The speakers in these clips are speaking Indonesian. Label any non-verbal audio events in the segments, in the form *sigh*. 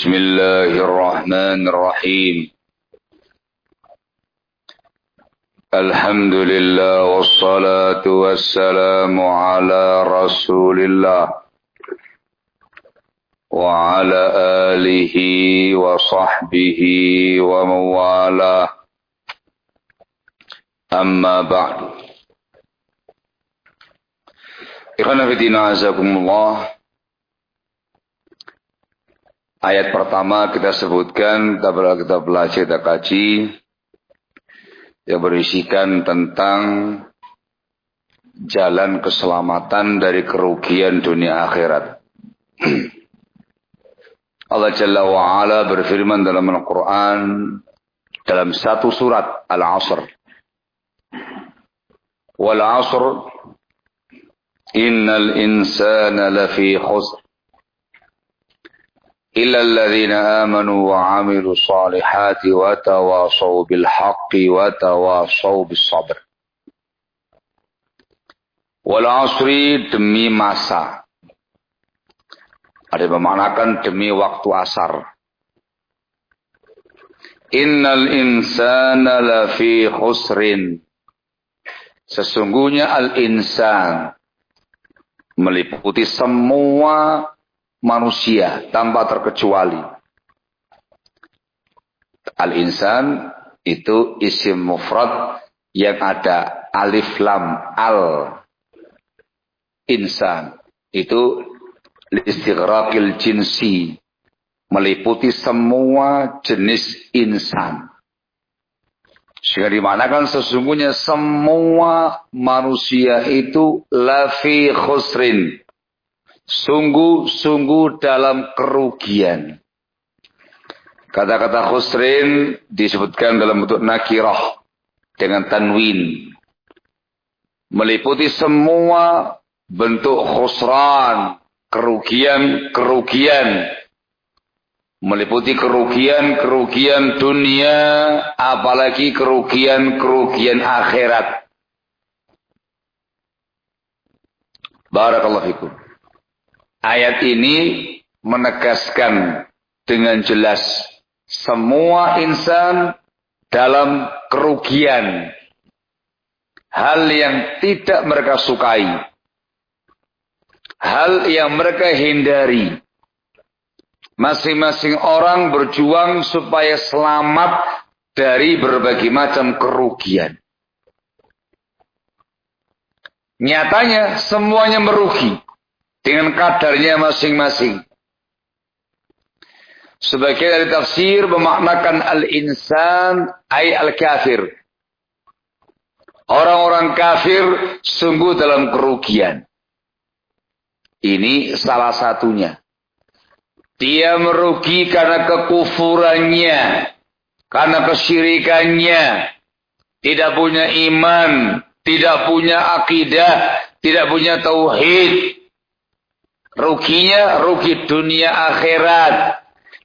بسم الله الرحمن الرحيم. الحمد لله والصلاة والسلام على رسول الله وعلى آله وصحبه ومن والاه أما بعد. إخوانا في دين عزكم الله Ayat pertama kita sebutkan, kita, kita belajar, kita kaji, yang berisikan tentang jalan keselamatan dari kerugian dunia akhirat. *clears throat* Allah Jalla wa'ala berfirman dalam Al-Quran, dalam satu surat Al-Asr. Wal-Asr, Innal insana lafi khusr. إلا الذين آمنوا وعملوا الصالحات وتواصوا بالحق وتواصوا بالصبر والعصر demi masa ada yang memanakan demi waktu asar innal insana lafi khusrin sesungguhnya al insan meliputi semua manusia tanpa terkecuali. Al-insan itu isim mufrad yang ada alif lam al insan itu listighraqil jinsi meliputi semua jenis insan. Sehingga dimanakan sesungguhnya semua manusia itu lafi khusrin sungguh-sungguh dalam kerugian. Kata-kata khusrin disebutkan dalam bentuk nakirah dengan tanwin. Meliputi semua bentuk khusran, kerugian-kerugian. Meliputi kerugian-kerugian dunia, apalagi kerugian-kerugian akhirat. Barakallahu fikum. Ayat ini menegaskan dengan jelas semua insan dalam kerugian. Hal yang tidak mereka sukai. Hal yang mereka hindari. Masing-masing orang berjuang supaya selamat dari berbagai macam kerugian. Nyatanya semuanya merugi dengan kadarnya masing-masing. Sebagian dari tafsir memaknakan al-insan ay al-kafir. Orang-orang kafir sungguh dalam kerugian. Ini salah satunya. Dia merugi karena kekufurannya. Karena kesyirikannya. Tidak punya iman. Tidak punya akidah. Tidak punya tauhid. Ruginya rugi dunia akhirat.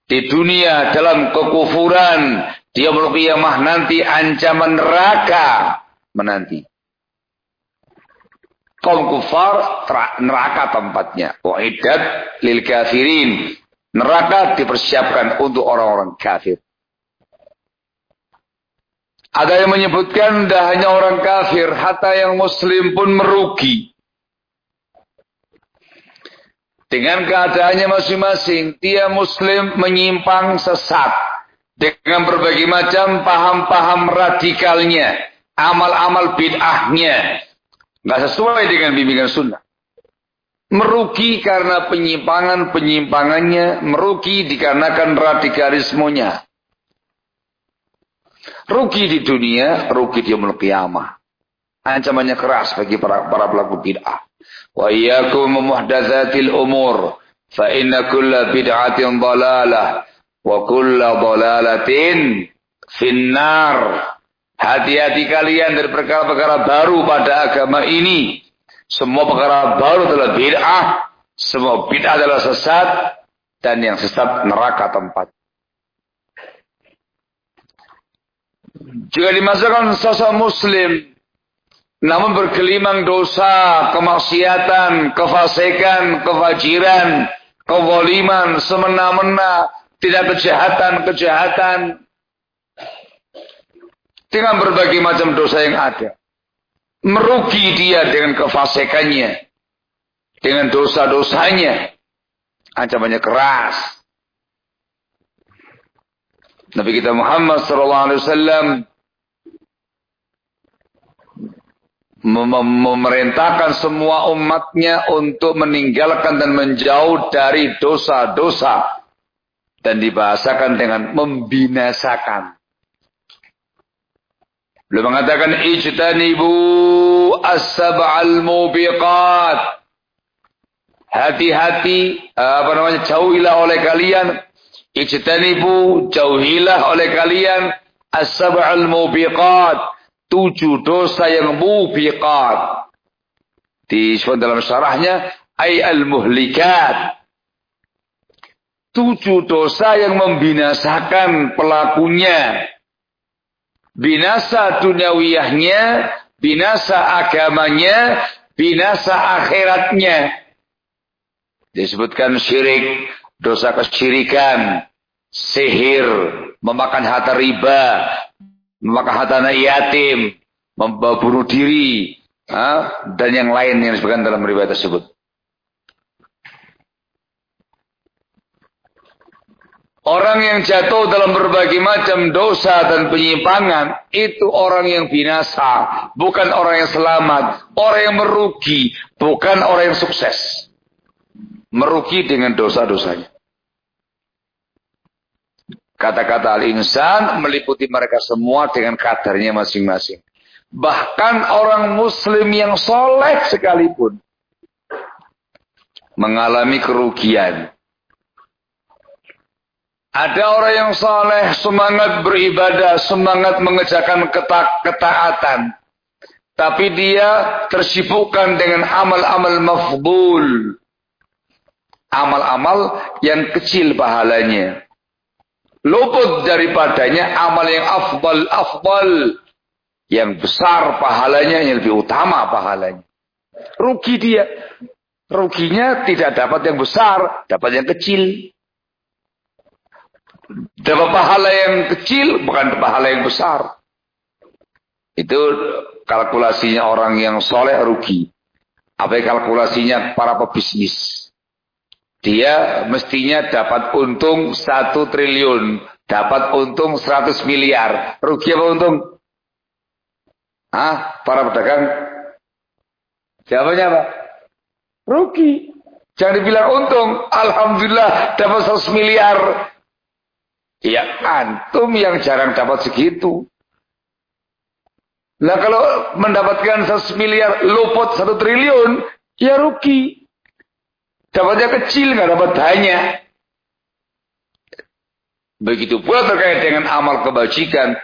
Di dunia dalam kekufuran. Dia mah nanti ancaman neraka menanti. Kaum kufar neraka tempatnya. Wa'idat lil kafirin. Neraka dipersiapkan untuk orang-orang kafir. Ada yang menyebutkan tidak hanya orang kafir, hatta yang muslim pun merugi. Dengan keadaannya masing-masing, dia muslim menyimpang sesat. Dengan berbagai macam paham-paham radikalnya. Amal-amal bid'ahnya. Nggak sesuai dengan bimbingan sunnah. Merugi karena penyimpangan-penyimpangannya. Merugi dikarenakan radikalismonya. Rugi di dunia, rugi di kiamah. Ancamannya keras bagi para, para pelaku bid'ah. Wa iyyakum muhdatsatil umur fa inna kulla bid'atin dhalalah wa kulla finnar. Hati-hati kalian dari perkara-perkara baru pada agama ini. Semua perkara baru adalah bid'ah, semua bid'ah adalah sesat dan yang sesat neraka tempat. Jika dimasukkan sosok muslim namun berkelimang dosa, kemaksiatan, kefasikan, kefajiran, kezaliman, semena-mena, tidak kejahatan-kejahatan dengan berbagai macam dosa yang ada. Merugi dia dengan kefasikannya, dengan dosa-dosanya. Ancamannya keras. Nabi kita Muhammad wasallam memerintahkan semua umatnya untuk meninggalkan dan menjauh dari dosa-dosa dan dibahasakan dengan membinasakan. Beliau mengatakan ijtanibu as-sab'al mubiqat. Hati-hati apa namanya jauhilah oleh kalian ijtanibu jauhilah oleh kalian as-sab'al mubiqat tujuh dosa yang mubiqat. Disebut dalam syarahnya ay al-muhlikat. Tujuh dosa yang membinasakan pelakunya. Binasa duniawiyahnya, binasa agamanya, binasa akhiratnya. Disebutkan syirik, dosa kesyirikan, sihir, memakan harta riba, memakan harta anak yatim, membunuh diri, dan yang lain yang disebutkan dalam riwayat tersebut. Orang yang jatuh dalam berbagai macam dosa dan penyimpangan itu orang yang binasa, bukan orang yang selamat, orang yang merugi, bukan orang yang sukses. Merugi dengan dosa-dosanya. Kata-kata al-insan meliputi mereka semua dengan kadarnya masing-masing. Bahkan orang muslim yang soleh sekalipun. Mengalami kerugian. Ada orang yang soleh, semangat beribadah, semangat mengerjakan keta ketaatan. Tapi dia tersibukkan dengan amal-amal mafbul. Amal-amal yang kecil pahalanya luput daripadanya amal yang afdal afdal. Yang besar pahalanya yang lebih utama pahalanya. Rugi dia. Ruginya tidak dapat yang besar dapat yang kecil. Dapat pahala yang kecil bukan pahala yang besar. Itu kalkulasinya orang yang soleh rugi. Apa kalkulasinya para pebisnis dia mestinya dapat untung satu triliun. Dapat untung 100 miliar. Rugi apa untung? Hah? Para pedagang? Jawabannya apa? Rugi. Jangan dibilang untung. Alhamdulillah dapat 100 miliar. Ya antum yang jarang dapat segitu. Nah kalau mendapatkan 100 miliar luput 1 triliun, ya rugi. Dapatnya kecil, nggak dapat banyak. Begitu pula terkait dengan amal kebajikan.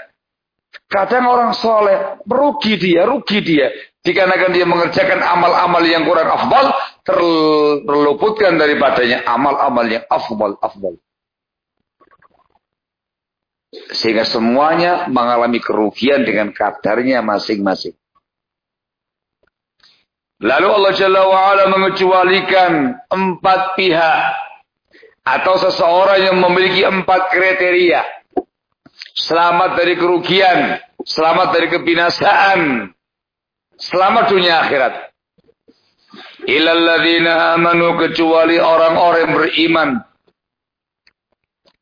Kadang orang soleh, rugi dia, rugi dia. Dikarenakan dia mengerjakan amal-amal yang kurang afdal, terluputkan daripadanya amal-amal yang afdal, afdal. Sehingga semuanya mengalami kerugian dengan kadarnya masing-masing. Lalu Allah Jalla wa'ala mengecualikan empat pihak. Atau seseorang yang memiliki empat kriteria. Selamat dari kerugian. Selamat dari kebinasaan. Selamat dunia akhirat. Ilalladzina amanu kecuali orang-orang beriman.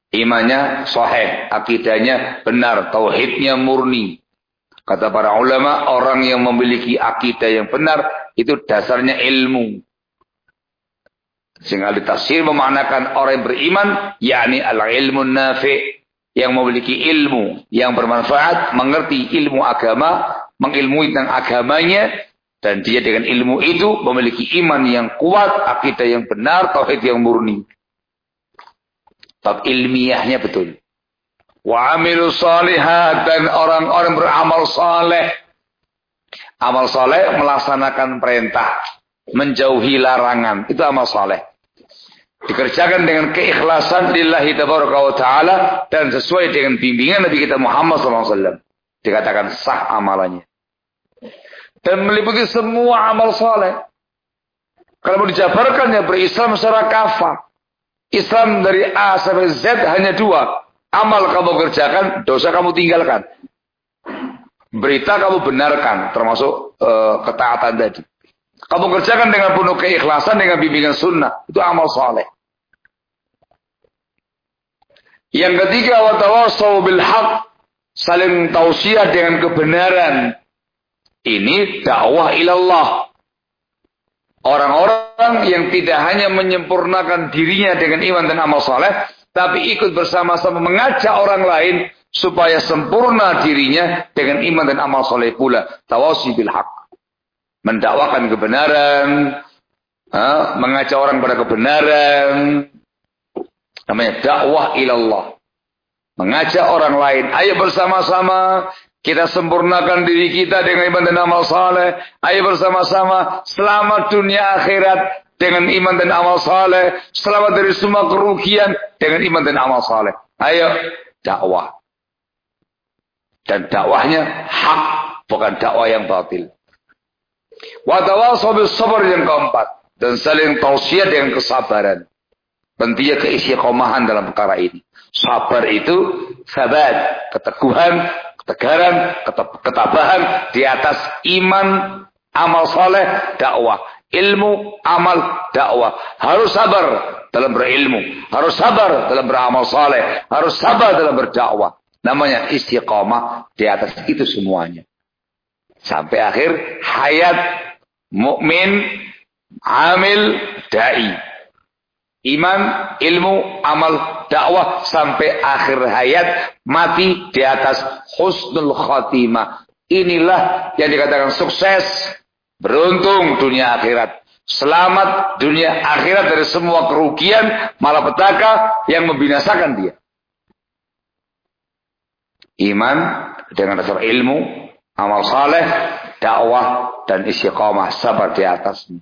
Imannya sahih, akidahnya benar, tauhidnya murni. Kata para ulama, orang yang memiliki akidah yang benar itu dasarnya ilmu. Sehingga ditafsir memanakan orang yang beriman, yakni al-ilmu nafi' yang memiliki ilmu yang bermanfaat, mengerti ilmu agama, mengilmui tentang agamanya, dan dia dengan ilmu itu memiliki iman yang kuat, akidah yang benar, tauhid yang murni. Bab ilmiahnya betul. Wa amilu salihat dan orang-orang beramal saleh. Amal saleh melaksanakan perintah, menjauhi larangan. Itu amal saleh. Dikerjakan dengan keikhlasan lillahi ta'ala dan sesuai dengan bimbingan Nabi kita Muhammad SAW. Dikatakan sah amalannya. Dan meliputi semua amal saleh. Kalau mau dijabarkan ya berislam secara kafah. Islam dari A sampai Z hanya dua. Amal kamu kerjakan, dosa kamu tinggalkan. Berita kamu benarkan, termasuk uh, ketaatan tadi. Kamu kerjakan dengan penuh keikhlasan, dengan bimbingan sunnah. Itu amal soleh. Yang ketiga, watawasau bil haq. Saling tausiah dengan kebenaran. Ini dakwah ilallah. Orang-orang yang tidak hanya menyempurnakan dirinya dengan iman dan amal soleh, tapi ikut bersama-sama mengajak orang lain supaya sempurna dirinya dengan iman dan amal soleh pula. Tawasi bil haq. Mendakwakan kebenaran, mengajak orang pada kebenaran. Namanya dakwah ilallah. Mengajak orang lain. Ayo bersama-sama kita sempurnakan diri kita dengan iman dan amal saleh. Ayo bersama-sama selamat dunia akhirat dengan iman dan amal saleh. Selamat dari semua kerugian dengan iman dan amal saleh. Ayo dakwah. Dan dakwahnya hak, bukan dakwah yang batil. Wa sabar yang keempat dan saling tausiah dengan kesabaran. Pentingnya keistiqomahan dalam perkara ini. Sabar itu sabat, keteguhan, ketegaran, ketabahan di atas iman, amal soleh, dakwah. Ilmu, amal, dakwah. Harus sabar dalam berilmu. Harus sabar dalam beramal soleh. Harus sabar dalam berdakwah. Namanya istiqamah di atas itu semuanya. Sampai akhir hayat mukmin amil dai. Iman, ilmu, amal, dakwah sampai akhir hayat mati di atas husnul khatimah. Inilah yang dikatakan sukses, beruntung dunia akhirat. Selamat dunia akhirat dari semua kerugian, malapetaka yang membinasakan dia iman dengan dasar ilmu, amal saleh, dakwah dan istiqamah sabar di atasnya.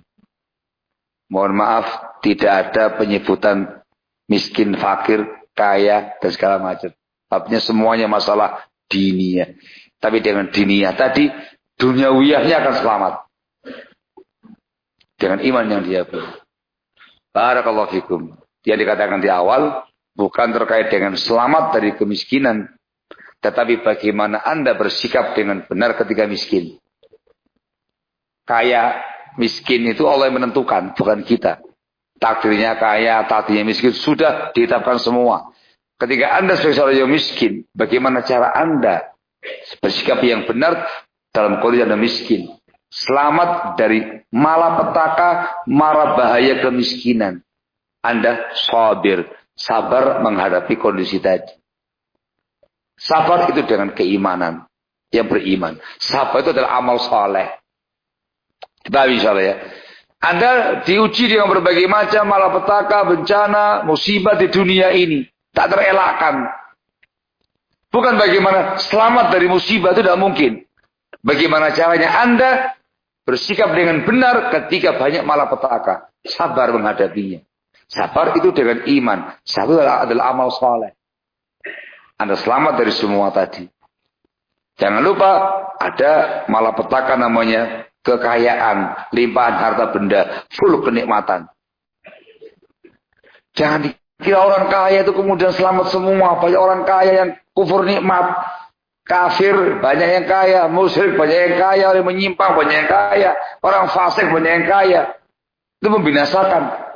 Mohon maaf, tidak ada penyebutan miskin, fakir, kaya dan segala macam. Artinya semuanya masalah dinia. Tapi dengan dinia tadi, dunia wiyahnya akan selamat. Dengan iman yang dia punya. Barakallahu fikum. Yang dikatakan di awal, bukan terkait dengan selamat dari kemiskinan, tetapi bagaimana Anda bersikap dengan benar ketika miskin. Kaya, miskin itu Allah yang menentukan, bukan kita. Takdirnya kaya, takdirnya miskin, sudah ditetapkan semua. Ketika Anda sebagai seorang yang miskin, bagaimana cara Anda bersikap yang benar dalam kondisi Anda miskin. Selamat dari malapetaka, mara bahaya kemiskinan. Anda sabir, sabar menghadapi kondisi tadi. Sabar itu dengan keimanan. Yang beriman. Sabar itu adalah amal soleh. Kita misalnya ya. Anda diuji dengan berbagai macam malapetaka, bencana, musibah di dunia ini. Tak terelakkan. Bukan bagaimana selamat dari musibah itu tidak mungkin. Bagaimana caranya Anda bersikap dengan benar ketika banyak malapetaka. Sabar menghadapinya. Sabar itu dengan iman. Sabar adalah, amal soleh. Anda selamat dari semua tadi. Jangan lupa ada malapetaka namanya kekayaan, limpahan harta benda, full kenikmatan. Jangan dikira orang kaya itu kemudian selamat semua. Banyak orang kaya yang kufur nikmat. Kafir banyak yang kaya, musyrik banyak yang kaya, orang menyimpang banyak yang kaya, orang fasik banyak yang kaya. Itu membinasakan.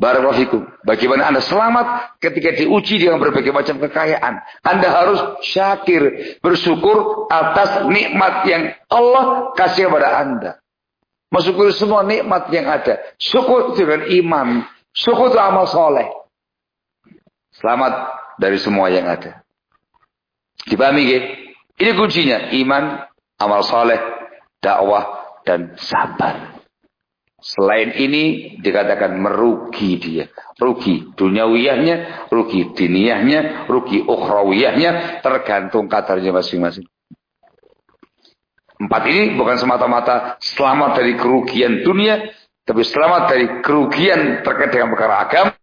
Barakallahu Bagaimana Anda selamat ketika diuji dengan berbagai macam kekayaan. Anda harus syakir, bersyukur atas nikmat yang Allah kasih kepada Anda. Mensyukuri semua nikmat yang ada. Syukur dengan iman. Syukur itu amal soleh. Selamat dari semua yang ada. Dipahami ke? Ini kuncinya. Iman, amal soleh, dakwah, dan sabar. Selain ini dikatakan merugi dia. Rugi duniawiyahnya, rugi diniyahnya, rugi ukhrawiyahnya. Tergantung kadarnya masing-masing. Empat ini bukan semata-mata selamat dari kerugian dunia. Tapi selamat dari kerugian terkait dengan perkara agama.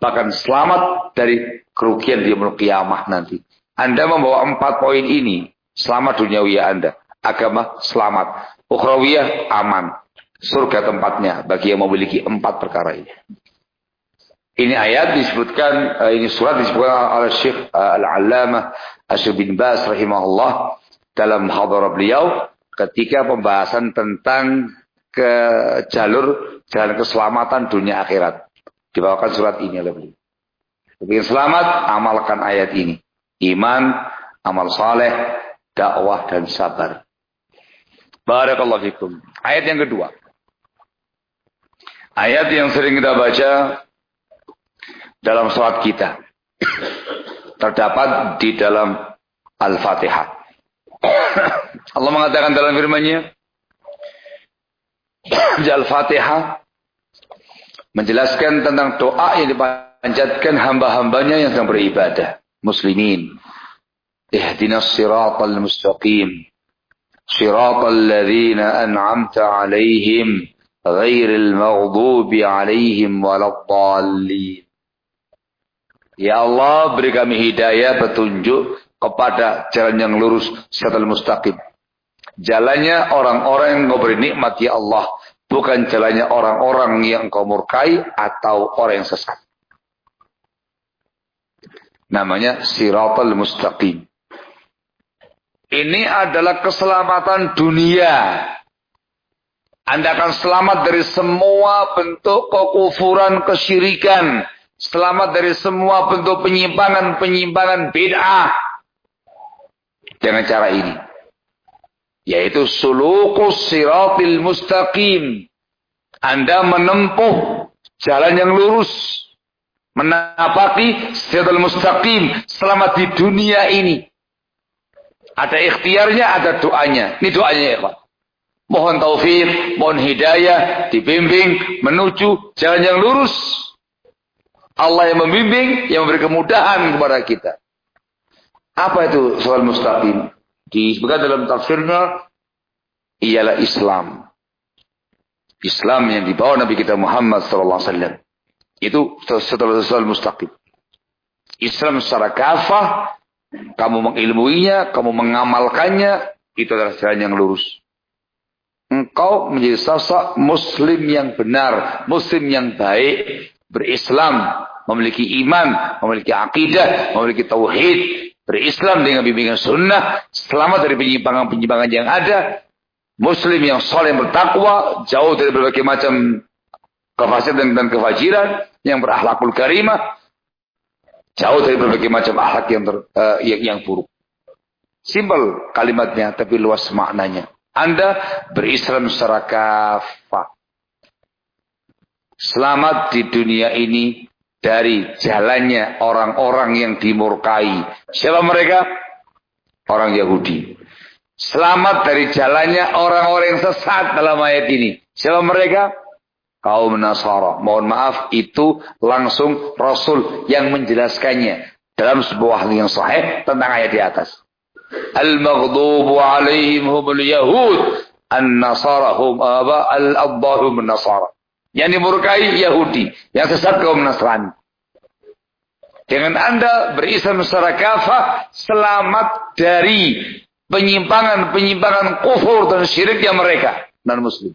Bahkan selamat dari kerugian di kiamah nanti. Anda membawa empat poin ini. Selamat duniawiyah Anda. Agama selamat. Ukhrawiyah aman surga tempatnya bagi yang memiliki empat perkara ini. Ini ayat disebutkan, uh, ini surat disebutkan oleh Syekh uh, Al-Allamah Asyid bin Bas rahimahullah dalam hadara beliau ketika pembahasan tentang ke jalur jalan keselamatan dunia akhirat. Dibawakan surat ini oleh beliau. Ingin selamat, amalkan ayat ini. Iman, amal saleh, dakwah dan sabar. Barakallahu fikum. Ayat yang kedua. Ayat yang sering kita baca dalam sholat kita. Terdapat di dalam Al-Fatihah. *coughs* Allah mengatakan dalam firman-Nya *coughs* Al-Fatihah menjelaskan tentang doa yang dipanjatkan hamba-hambanya yang sedang beribadah. Muslimin. Ihdinas siratal mustaqim. Siratal ladzina an'amta alaihim. Ghairil maghdubi alaihim waladdallin. Ya Allah beri kami hidayah petunjuk kepada jalan yang lurus siratal mustaqim. Jalannya orang-orang yang kau beri nikmat ya Allah. Bukan jalannya orang-orang yang kau murkai atau orang yang sesat. Namanya siratal mustaqim. Ini adalah keselamatan dunia. Anda akan selamat dari semua bentuk kekufuran, kesyirikan, Selamat dari semua bentuk penyimpangan-penyimpangan bid'ah. Dengan cara ini. Yaitu sulukus siratil mustaqim. Anda menempuh jalan yang lurus. Menapaki siratil mustaqim. Selamat di dunia ini. Ada ikhtiarnya, ada doanya. Ini doanya ya Pak. Mohon taufik, mohon hidayah, dibimbing, menuju jalan yang lurus. Allah yang membimbing, yang memberi kemudahan kepada kita. Apa itu soal mustaqim? Disebutkan dalam tafsirnya ialah Islam. Islam yang dibawa Nabi kita Muhammad SAW. Itu setelah mustaqim. Islam secara kafah, kamu mengilmuinya, kamu mengamalkannya, itu adalah jalan yang lurus. Engkau menjadi sosok muslim yang benar, muslim yang baik, berislam, memiliki iman, memiliki akidah, memiliki tauhid, berislam dengan bimbingan sunnah, selamat dari penyimpangan-penyimpangan yang ada, muslim yang soleh bertakwa, jauh dari berbagai macam kefasidan dan kefajiran, yang berakhlakul karimah, jauh dari berbagai macam akhlak yang, ter, uh, yang, yang buruk. Simpel kalimatnya, tapi luas maknanya. Anda berislam secara kafah. Selamat di dunia ini dari jalannya orang-orang yang dimurkai. Siapa mereka? Orang Yahudi. Selamat dari jalannya orang-orang yang sesat dalam ayat ini. Siapa mereka? Kaum Nasara. Mohon maaf, itu langsung Rasul yang menjelaskannya. Dalam sebuah yang sahih tentang ayat di atas. Al-maghdubu alaihim humul yahud. An-nasara hum al-addahum nasara. Yang dimurkai Yahudi. Yang sesat kaum Nasrani. Dengan Anda berislam secara kafah, selamat dari penyimpangan-penyimpangan kufur dan syirik yang mereka. Non-muslim.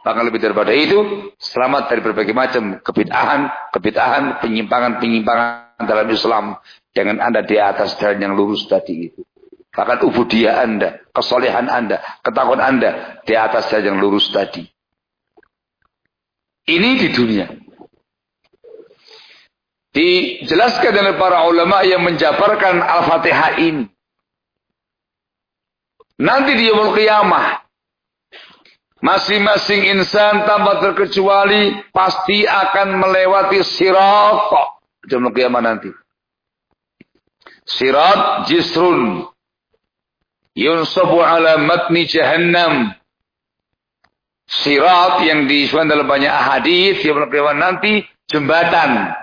Bahkan lebih daripada itu, selamat dari berbagai macam kebid'ahan, kebid'ahan, penyimpangan-penyimpangan dalam Islam. Dengan Anda di atas jalan yang lurus tadi itu. Bahkan ubudiyah Anda, kesolehan Anda, ketakuan Anda di atas jalan yang lurus tadi. Ini di dunia. Dijelaskan oleh para ulama yang menjabarkan Al-Fatihah ini. Nanti di Yomul Qiyamah. Masing-masing insan tanpa terkecuali pasti akan melewati sirat. Yomul Qiyamah nanti. Sirat jisrun. Yunsabu ala matni jahannam. Sirat yang disebutkan dalam banyak hadis yang berkaitan nanti jembatan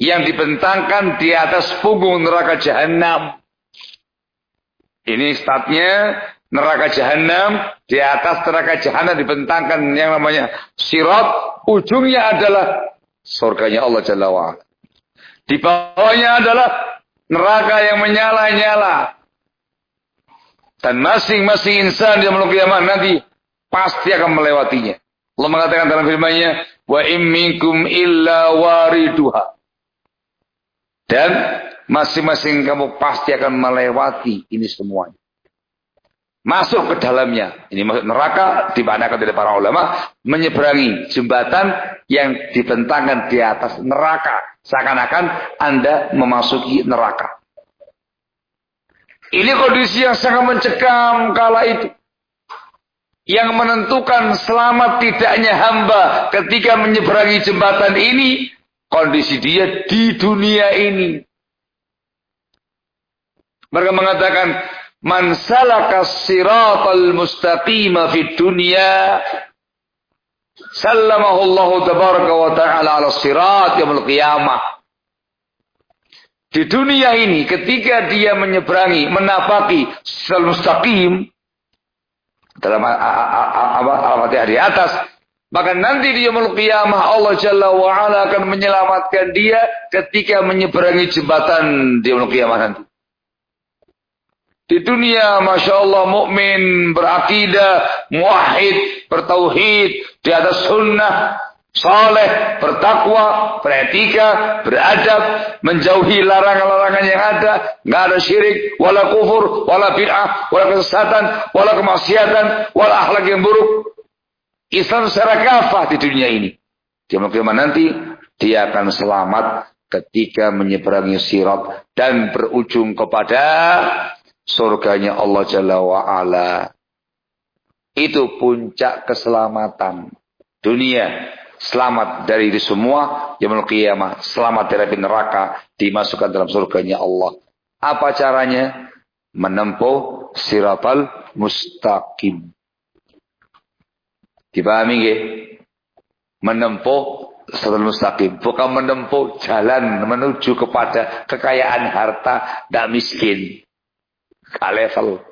yang dibentangkan di atas punggung neraka jahanam. Ini statnya neraka jahanam di atas neraka jahanam dibentangkan yang namanya sirat ujungnya adalah surganya Allah Jalla wa'ala. Di bawahnya adalah neraka yang menyala-nyala. Dan masing-masing insan yang melukis nanti pasti akan melewatinya. Allah mengatakan dalam firman-Nya, wa imminkum illa wariduha. Dan masing-masing kamu pasti akan melewati ini semuanya. Masuk ke dalamnya. Ini masuk neraka dimanakan oleh para ulama menyeberangi jembatan yang dibentangkan di atas neraka. Seakan-akan Anda memasuki neraka. Ini kondisi yang sangat mencekam kala itu. Yang menentukan selamat tidaknya hamba ketika menyeberangi jembatan ini. Kondisi dia di dunia ini. Mereka mengatakan, Man salaka siratal mustaqima fid dunya sallamahu Allah tabaraka wa ta'ala ala sirat yaumul qiyamah. Di dunia ini ketika dia menyeberangi, menapaki siratal mustaqim dalam alamat di atas, maka nanti di yaumul qiyamah Allah Jalla wa ala akan menyelamatkan dia ketika menyeberangi jembatan di yaumul qiyamah nanti. Di dunia, Masya Allah, mukmin berakidah, muahid, bertauhid, di atas sunnah, saleh, bertakwa, beretika, beradab, menjauhi larangan-larangan yang ada, nggak ada syirik, wala kufur, wala bid'ah, wala kesesatan, wala kemaksiatan, wala akhlak yang buruk. Islam secara kafah di dunia ini. Di kiamat nanti dia akan selamat ketika menyeberangi sirat dan berujung kepada surganya Allah Jalla wa'ala. Itu puncak keselamatan dunia. Selamat dari semua yang qiyamah. Selamat dari neraka. Dimasukkan dalam surganya Allah. Apa caranya? Menempuh siratal mustaqim. Dipahami nggih? Menempuh siratal mustaqim. Bukan menempuh jalan menuju kepada kekayaan harta dan miskin. Gak level.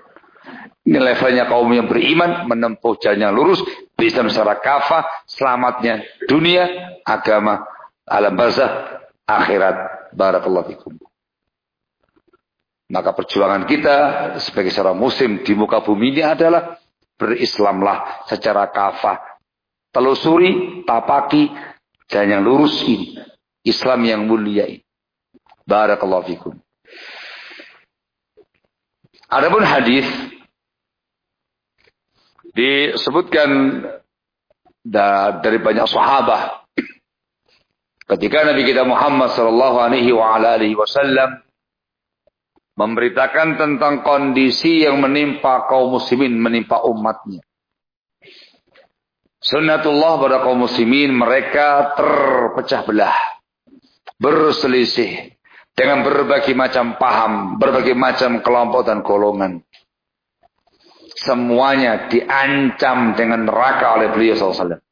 Ini levelnya kaum yang beriman menempuh jalan yang lurus bisa secara kafah selamatnya dunia, agama, alam barzah, akhirat. Barakallahu fikum. Maka perjuangan kita sebagai seorang muslim di muka bumi ini adalah berislamlah secara kafah. Telusuri, tapaki, dan yang lurus ini. Islam yang mulia ini. Barakallahu fikum. Adapun hadis disebutkan dari banyak sahabat ketika Nabi kita Muhammad sallallahu alaihi wasallam memberitakan tentang kondisi yang menimpa kaum muslimin, menimpa umatnya. Sunnatullah pada kaum muslimin mereka terpecah belah, berselisih, dengan berbagai macam paham, berbagai macam kelompok dan golongan. Semuanya diancam dengan neraka oleh beliau SAW.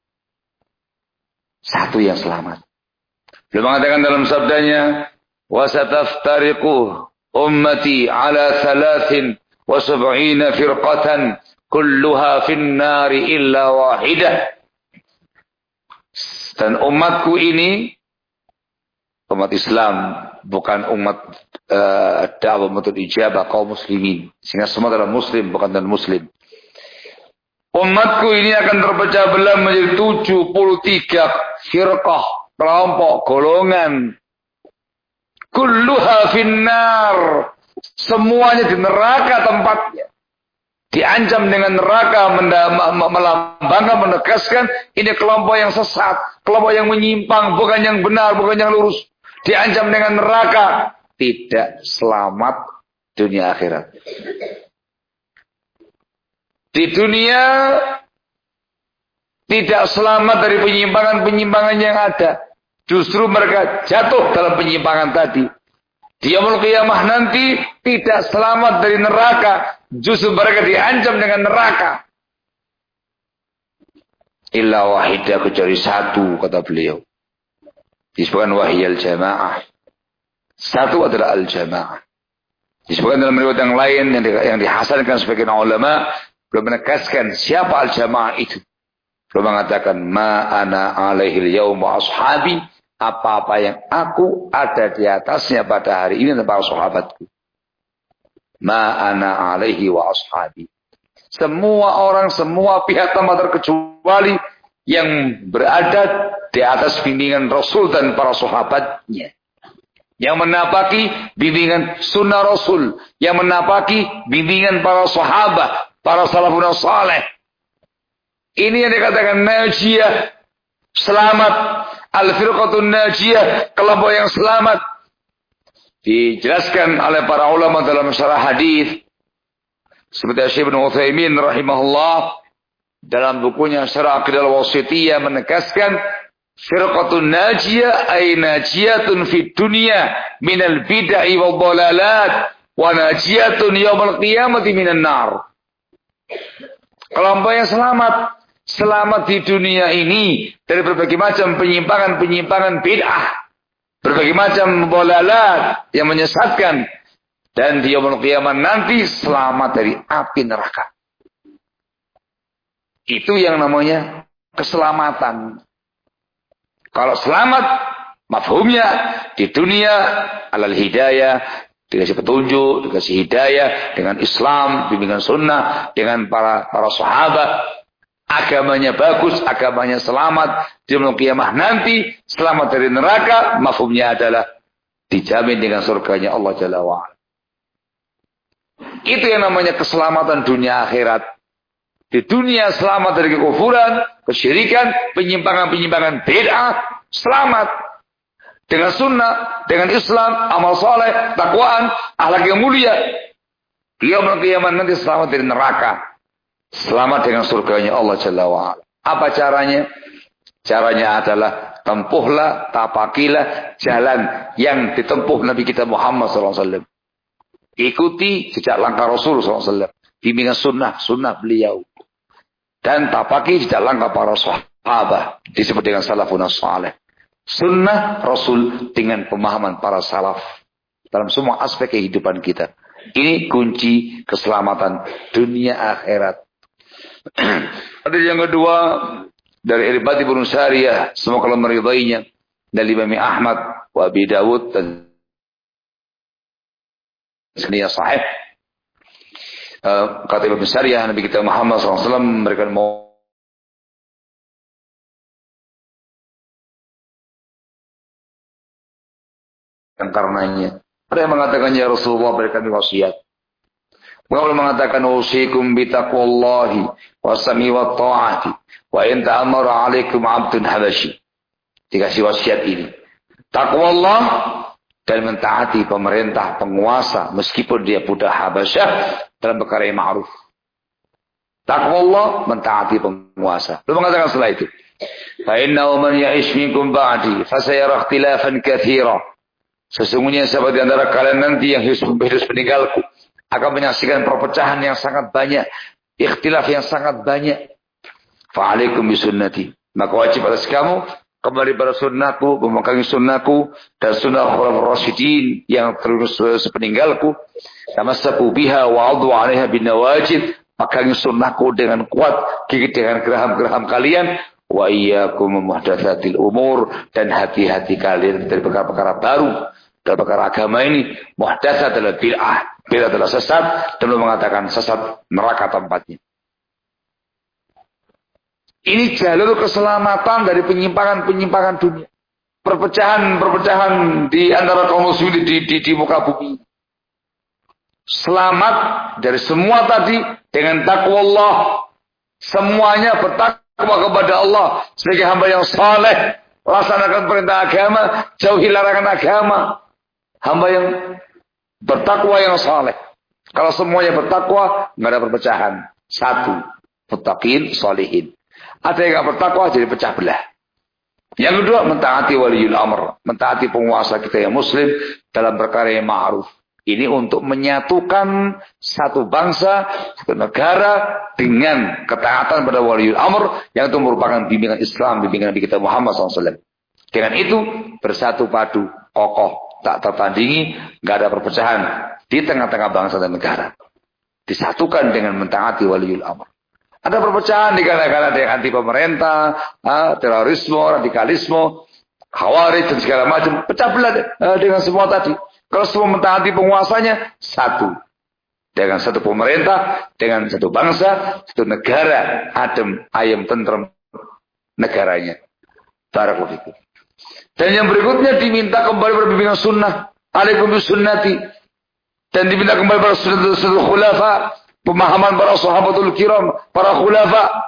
Satu yang selamat. Beliau mengatakan dalam sabdanya, wasataftariku ummati ala ثَلَاثٍ wa sab'ina firqatan kulluha النَّارِ nari illa. Dan umatku ini, umat Islam, bukan umat uh, dakwah metode ijabah kaum muslimin. Sehingga semua adalah muslim bukan dan muslim umatku ini akan terpecah belah menjadi 73 firqah kelompok golongan. Kulluha finnar. Semuanya di neraka tempatnya. Diancam dengan neraka melambangkan menegaskan ini kelompok yang sesat kelompok yang menyimpang bukan yang benar bukan yang lurus diancam dengan neraka, tidak selamat dunia akhirat. Di dunia tidak selamat dari penyimpangan-penyimpangan yang ada. Justru mereka jatuh dalam penyimpangan tadi. Di yaumul qiyamah nanti tidak selamat dari neraka. Justru mereka diancam dengan neraka. Illa wahidah kecuali satu kata beliau. Disebutkan wahyal jamaah. Satu adalah al-jamaah. Disebutkan dalam riwayat yang lain yang, di, yang dihasankan sebagai ulama belum menegaskan siapa al-jamaah itu. Belum mengatakan ma ana alaihi yaum wa ashabi apa-apa yang aku ada di atasnya pada hari ini para sahabatku. Ma ana alaihi wa ashabi. Semua orang, semua pihak tanpa terkecuali yang berada di atas bimbingan Rasul dan para sahabatnya. Yang menapaki bimbingan sunnah Rasul. Yang menapaki bimbingan para sahabat. Para salafun saleh. Ini yang dikatakan najiyah. Selamat. Al-firqatun najiyah. Kelompok yang selamat. Dijelaskan oleh para ulama dalam syarah hadis seperti Syekh Ibnu Utsaimin rahimahullah dalam bukunya Syarah Aqidah Wasitiyah menegaskan firqatun najiyah ay najiyatun fid dunya minal bid'ah wal dhalalat wa najiyatun yaumil qiyamati minan nar. Kelompok yang selamat selamat di dunia ini dari berbagai macam penyimpangan-penyimpangan bid'ah Berbagai macam bolalat yang menyesatkan. Dan di yaumul qiyamah nanti selamat dari api neraka. Itu yang namanya keselamatan. Kalau selamat, mafhumnya di dunia alal hidayah, dikasih petunjuk, dikasih hidayah dengan Islam, bimbingan sunnah, dengan para para sahabat, agamanya bagus, agamanya selamat, di kiamah nanti selamat dari neraka, mafhumnya adalah dijamin dengan surganya Allah Jalla wa'ala. Itu yang namanya keselamatan dunia akhirat. Di dunia selamat dari kekufuran, kesyirikan, penyimpangan-penyimpangan bid'ah, selamat. Dengan sunnah, dengan Islam, amal soleh, takwaan, akhlak yang mulia. Dia kiamat nanti selamat dari neraka. Selamat dengan surganya Allah Jalla wa'ala. Apa caranya? Caranya adalah tempuhlah, tapakilah jalan yang ditempuh Nabi kita Muhammad SAW. Ikuti jejak langkah Rasul SAW. Bimbingan sunnah, sunnah beliau. Dan tapaki jejak langkah para sahabat. Disebut dengan salafun salih. Sunnah Rasul dengan pemahaman para salaf. Dalam semua aspek kehidupan kita. Ini kunci keselamatan dunia akhirat. *clears throat* Hadis yang kedua dari Irbad bin Sariyah, semoga Allah meridainya dari Imam Ahmad wa Abi Dawud dan sahih. Uh, kata Ibn Sariyah Nabi kita Muhammad SAW memberikan mau yang karenanya. Ada yang mengatakan ya Rasulullah berikan wasiat. Beliau mengatakan usikum bitaqwallahi wasami wa ta'ati wa in ta'amara 'alaikum 'abdun habasyi. Dikasih wasiat ini. Takwa Allah dan mentaati pemerintah, penguasa meskipun dia budak Habasyah dalam perkara yang ma'ruf. Takwa Allah mentaati penguasa. Lalu mengatakan setelah itu. Fa innahu man ya'ish minkum ba'di fasayara ikhtilafan katsira. Sesungguhnya siapa di antara kalian nanti yang hidup, hidup meninggalku akan menyaksikan perpecahan yang sangat banyak, ikhtilaf yang sangat banyak. Fa'alaikum bisunnati. Maka wajib atas kamu kembali pada sunnahku, memakangi sunnahku dan sunnah khulafur rasyidin yang terus sepeninggalku. Tamassaku biha wa adu bin nawajid. Makangi sunnahku dengan kuat, gigit dengan geraham-geraham kalian. Wa iyyakum muhdatsatil umur dan hati-hati kalian dari perkara-perkara baru dalam perkara agama ini. Muhdatsat adalah bid'ah. Beda adalah sesat dan mengatakan sesat neraka tempatnya. Ini jalur keselamatan dari penyimpangan-penyimpangan dunia. Perpecahan-perpecahan di antara kaum muslimin di, di, di muka bumi. Selamat dari semua tadi dengan takwa Allah. Semuanya bertakwa kepada Allah sebagai hamba yang saleh. Laksanakan perintah agama, jauhi larangan agama. Hamba yang Bertakwa yang saleh. Kalau semuanya bertakwa, nggak ada perpecahan. Satu, mutakin, solehin. Ada yang nggak bertakwa jadi pecah belah. Yang kedua, mentaati waliul amr, mentaati penguasa kita yang muslim dalam perkara yang ma'ruf. Ini untuk menyatukan satu bangsa, satu negara dengan ketaatan pada waliul amr yang itu merupakan bimbingan Islam, bimbingan Nabi kita Muhammad SAW. Dengan itu bersatu padu, kokoh, tak tertandingi, nggak ada perpecahan di tengah-tengah bangsa dan negara. Disatukan dengan mentaati waliul amr. Ada perpecahan di negara ada yang anti pemerintah, terorisme, radikalisme, khawarij dan segala macam. Pecah belah eh, dengan semua tadi. Kalau semua mentaati penguasanya, satu. Dengan satu pemerintah, dengan satu bangsa, satu negara, adem, ayam, tentrem negaranya. Barakallahu Dan yang berikutnya diminta kembali berbimbingan sunnah. Alaikum sunnati. Dan diminta kembali pada sunnah khulafa. Pemahaman para sahabatul kiram. Para khulafa.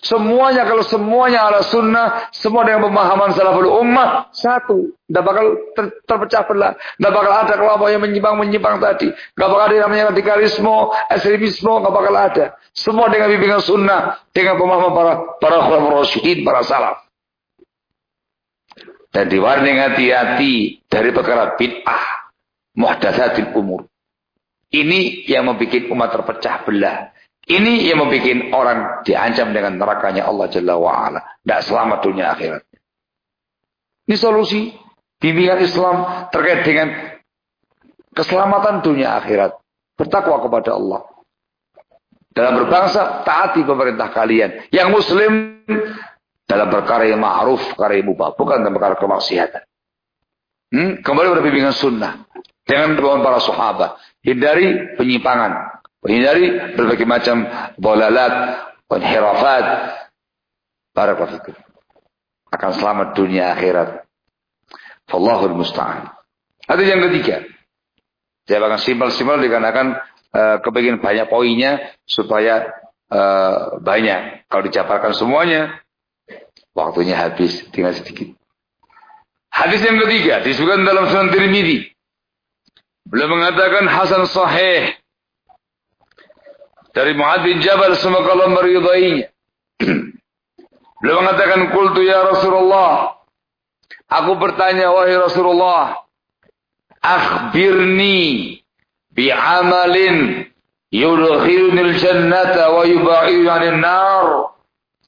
Semuanya kalau semuanya ala sunnah, semua dengan pemahaman salaful ummah satu, tidak bakal ter, terpecah belah, tidak bakal ada kelompok yang menyimpang menyimpang tadi, tidak bakal ada namanya radikalisme, ekstremisme, tidak bakal ada. Semua dengan bimbingan sunnah, dengan pemahaman para para khulafur rasyidin, para salaf. Dan diwarnai hati-hati dari perkara bid'ah, muhdatsatil umur. Ini yang membuat umat terpecah belah. Ini yang membuat orang diancam dengan nerakanya Allah Jalla wa'ala. Tidak selamat dunia akhirat. Ini solusi bimbingan Islam terkait dengan keselamatan dunia akhirat. Bertakwa kepada Allah. Dalam berbangsa, taati pemerintah kalian. Yang muslim dalam perkara yang ma'ruf, perkara yang mubah. Bukan dalam perkara kemaksiatan. Hmm? Kembali pada bimbingan sunnah. Dengan para sahabat. Hindari penyimpangan. Menghindari berbagai macam bolalat, penhirafat. Barakallahu Akan selamat dunia akhirat. Allahul musta'an. Ada yang ketiga. Saya akan simpel-simpel dikarenakan uh, kepingin banyak poinnya supaya uh, banyak. Kalau dijabarkan semuanya, waktunya habis, tinggal sedikit. Hadis yang ketiga disebutkan dalam Sunan Tirmidzi. Beliau mengatakan Hasan Sahih dari Mu'ad bin Jabal semoga Allah meridainya. *clears throat* Beliau mengatakan kultu ya Rasulullah. Aku bertanya wahai Rasulullah. Akhbirni bi'amalin yudkhilunil jannata wa yuba'idunil nar.